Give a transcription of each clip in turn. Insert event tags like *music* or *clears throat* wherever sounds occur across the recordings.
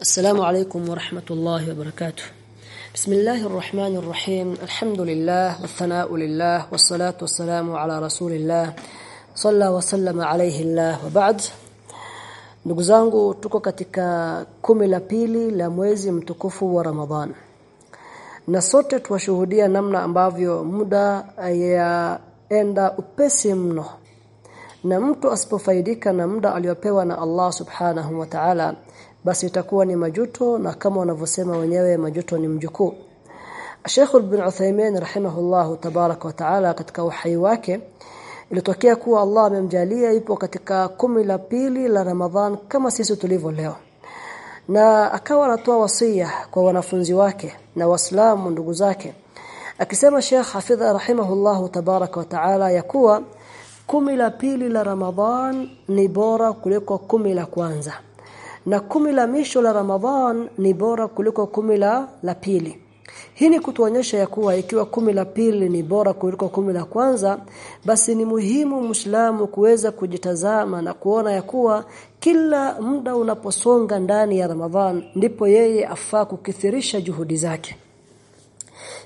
السلام عليكم ورحمة الله وبركاته بسم الله الرحمن الرحيم الحمد لله والثناء لله والصلاة والسلام على رسول الله صلى وسلم عليه الله وبعد ndugu zangu tuko katika kumi la pili la mwezi mtukufu wa Ramadhan na sote tuwashuhudia namna ambavyo muda yaenda upesi mno na mtu asipofaidika na muda aliopewa na Allah subhanahu wa ta'ala basi itakuwa ni majuto na kama wanavyosema wenyewe majuto ni mjukuu. Sheikh Ibn Uthaymeen rahimahullahu tabarak wa taala katika uhai wake ilitokea kuwa Allah amemjalia ipo katika kumi la pili la Ramadhan kama sisi tulivyo leo. Na akawa anatoa wasia kwa wanafunzi wake na waislamu ndugu zake akisema Sheikh Hafidha rahimahullahu tabarak wa taala ya kuwa kumi la pili la Ramadhan ni bora kuliko kumi la kwanza na kumi la misho la Ramadhan ni bora kuliko kumi la la pili. Hii ni kutuonyesha ya kuwa ikiwa kumi la pili ni bora kuliko kumi la kwanza basi ni muhimu Muislamu kuweza kujitazama na kuona ya kuwa kila muda unaposonga ndani ya Ramadhan ndipo yeye afaa kukithirisha juhudi zake.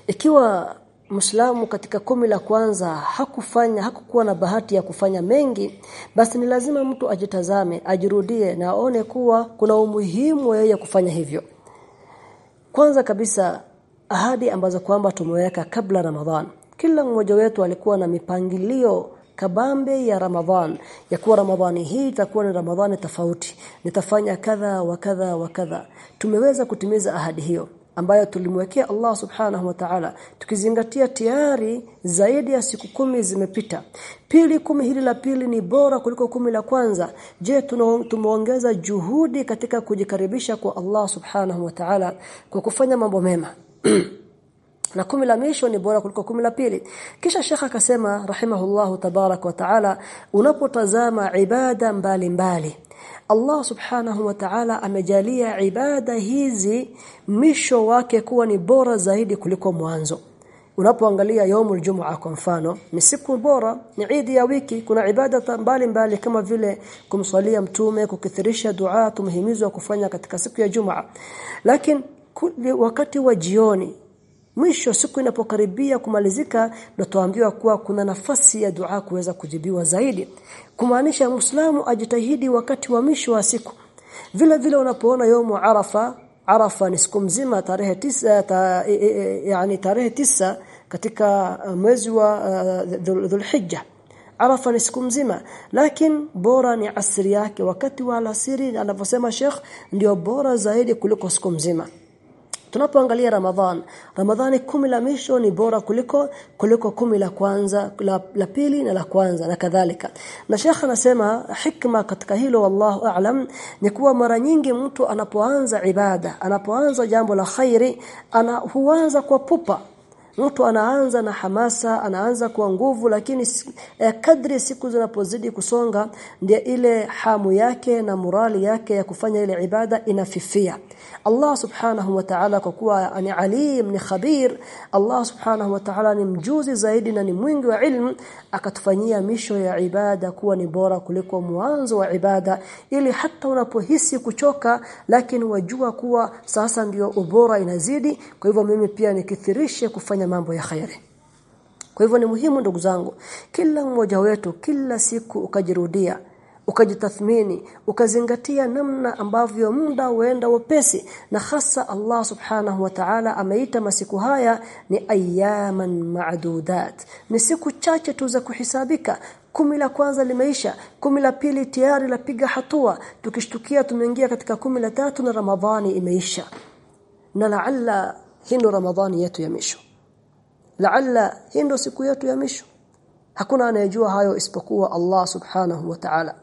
Ikiwa Muislamu katika kumi la kwanza hakufanya hakukuwa na bahati ya kufanya mengi basi ni lazima mtu ajitazame ajirudie na aone kuwa kuna umuhimu yeye kufanya hivyo. Kwanza kabisa ahadi ambazo kwamba tumeweka kabla Ramadhan. Kila mmoja wetu alikuwa na mipangilio kabambe ya Ramadhan ya kuwa Ramadhani hii itakuwa ni Ramadhani tofauti nitafanya kadha wa kadha wa kadha. Tumeweza kutimiza ahadi hiyo ambayo tulimwekea Allah subhanahu wa ta'ala. Tukizingatia tayari zaidi ya siku kumi zimepita. Pili kumi hili la pili ni bora kuliko kumi la kwanza. Je tumeongeza juhudi katika kujikaribisha kwa Allah subhanahu wa ta'ala kwa kufanya mambo mema *clears throat* na kumi la misho ni bora kuliko kumi la pili kisha shekha akasema rahimahullahu tabarak wa taala unapotazama ibada mbalimbali mbali. Allah subhanahu wa ta'ala amejalia ibada hizi misho wake kuwa ni bora zaidi kuliko mwanzo unapoangalia yomul jumaa kwa mfano ni siku bora ni idi ya wiki kuna ibada mbalimbali mbali kama vile kumswalia mtume kukithirisha dua tumhimizwa kufanya katika siku ya jumaa lakini wakati wa jioni mwisho siku inapokaribia kumalizika ndo tuambiwa kuwa kuna nafasi ya dua kuweza kujibiwa zaidi. Kumaanisha muislamu ajitahidi wakati wa mwisho wa siku. Vile vile unapoona yomu arafa arafa ni siku mzima tarehe tisa ta, e, e, yani tarehe tisa katika mwezi wa uh, dhulhijja. Arafa ni siku mzima lakini bora ni asri yake. Wakati wa alasiri anavyosema Sheikh ndio bora zaidi kuliko siku mzima tunapoangalia Ramadhan Ramadhani kumi la misho ni bora kuliko kuliko kumi la kwanza la, la pili na la kwanza na kadhalika. Na Sheikh anasema hikma katika hilo wallahu a'lam ni kuwa mara nyingi mtu anapoanza ibada anapoanza jambo la khairi ana huanza kwa pupa mtu anaanza na hamasa anaanza kwa nguvu lakini eh, kadri siku zinapozidi kusonga ndio ile hamu yake na morali yake ya kufanya ile ibada inafifia. Allah subhanahu wa ta'ala kwa kuwa ni alim ni khabir Allah subhanahu wa ta'ala ni mjuzi zaidi na ni mwingi wa ilmu akatufanyia misho ya ibada kuwa ni bora kuliko mwanzo wa ibada. Ili hata unapohisi kuchoka lakini wajua kuwa sasa ndio ubora inazidi. Kwa hivyo mimi pia nikithirishe kufanya mambo ya khairi kwa hivyo ni muhimu ndugu zangu kila mmoja wetu kila siku ukajirudia ukajitathmini ukazingatia namna ambavyo muda huenda wepesi na hasa Allah subhanahu wa ta'ala ameita masiku haya ni ayaman ma'dudat. Ni siku chache tu za kuhisabika. Kumi la kwanza limeisha kumi la pili tayari lapiga hatua. Tukishtukia tumeingia katika kumi la tatu na ramadhani imeisha. Na laalla hino ramadhani yetu ya laalla hindo siku yetu ya misho hakuna anayejua hayo isipokuwa Allah subhanahu wa ta'ala.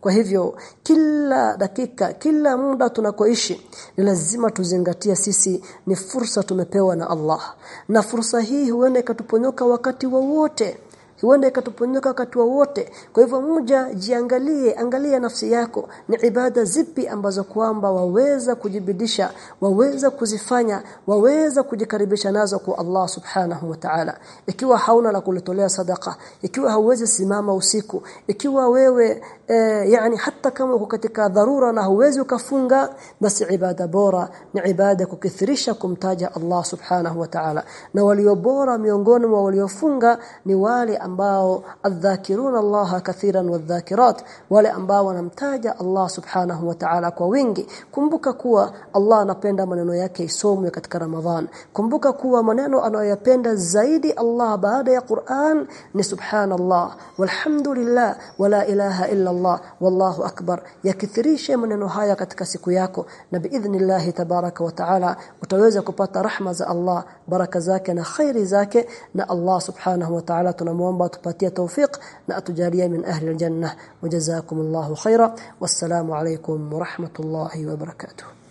Kwa hivyo kila dakika kila muda tunakoishi ni lazima tuzingatia sisi ni fursa tumepewa na Allah. Na fursa hii huenda ikatuponyoka wakati wowote. wa huenda ikatuponyoka wakati wowote. Kwa hivyo mja jiangalie angalia nafsi yako. Ni ibada zipi ambazo kwamba waweza kujibidisha waweza kuzifanya waweza kujikaribisha nazo kwa Allah subhanahu wa ta'ala. Ikiwa hauna la kulitolea sadaka ikiwa hauwezi simama usiku ikiwa wewe e, yani hata kama uko katika dharura na huwezi ukafunga basi ibada bora ni ibada kukithirisha kumtaja Allah subhanahu wa ta'ala. Na walio bora miongoni mwa waliofunga ni wale ambao adhakiruna Allah kathiran wadhakirat wale ambao wanamtaja Allah subhanahu wa ta'ala kwa wingi. Kumbuka kuwa Allah anapenda maneno yake isomwe katika Ramadhan. Kumbuka kuwa maneno anayoyapenda zaidi Allah baada ya Qur'an ni subhanallah walhamdulillah wala ilaha illa Allah wallahu akbar. Yakithirishe maneno haya katika siku yako na biidhnillah tabaraka wa taala utaweza kupata rahma za Allah baraka zake na khairi zake na Allah subhanahu wa ta'ala tunamuomba tupatie tawfik na atujalie min ahli aljanna wajazakumullahu khaira wassalamu alaykum wa rahmatullahi wa barakatuh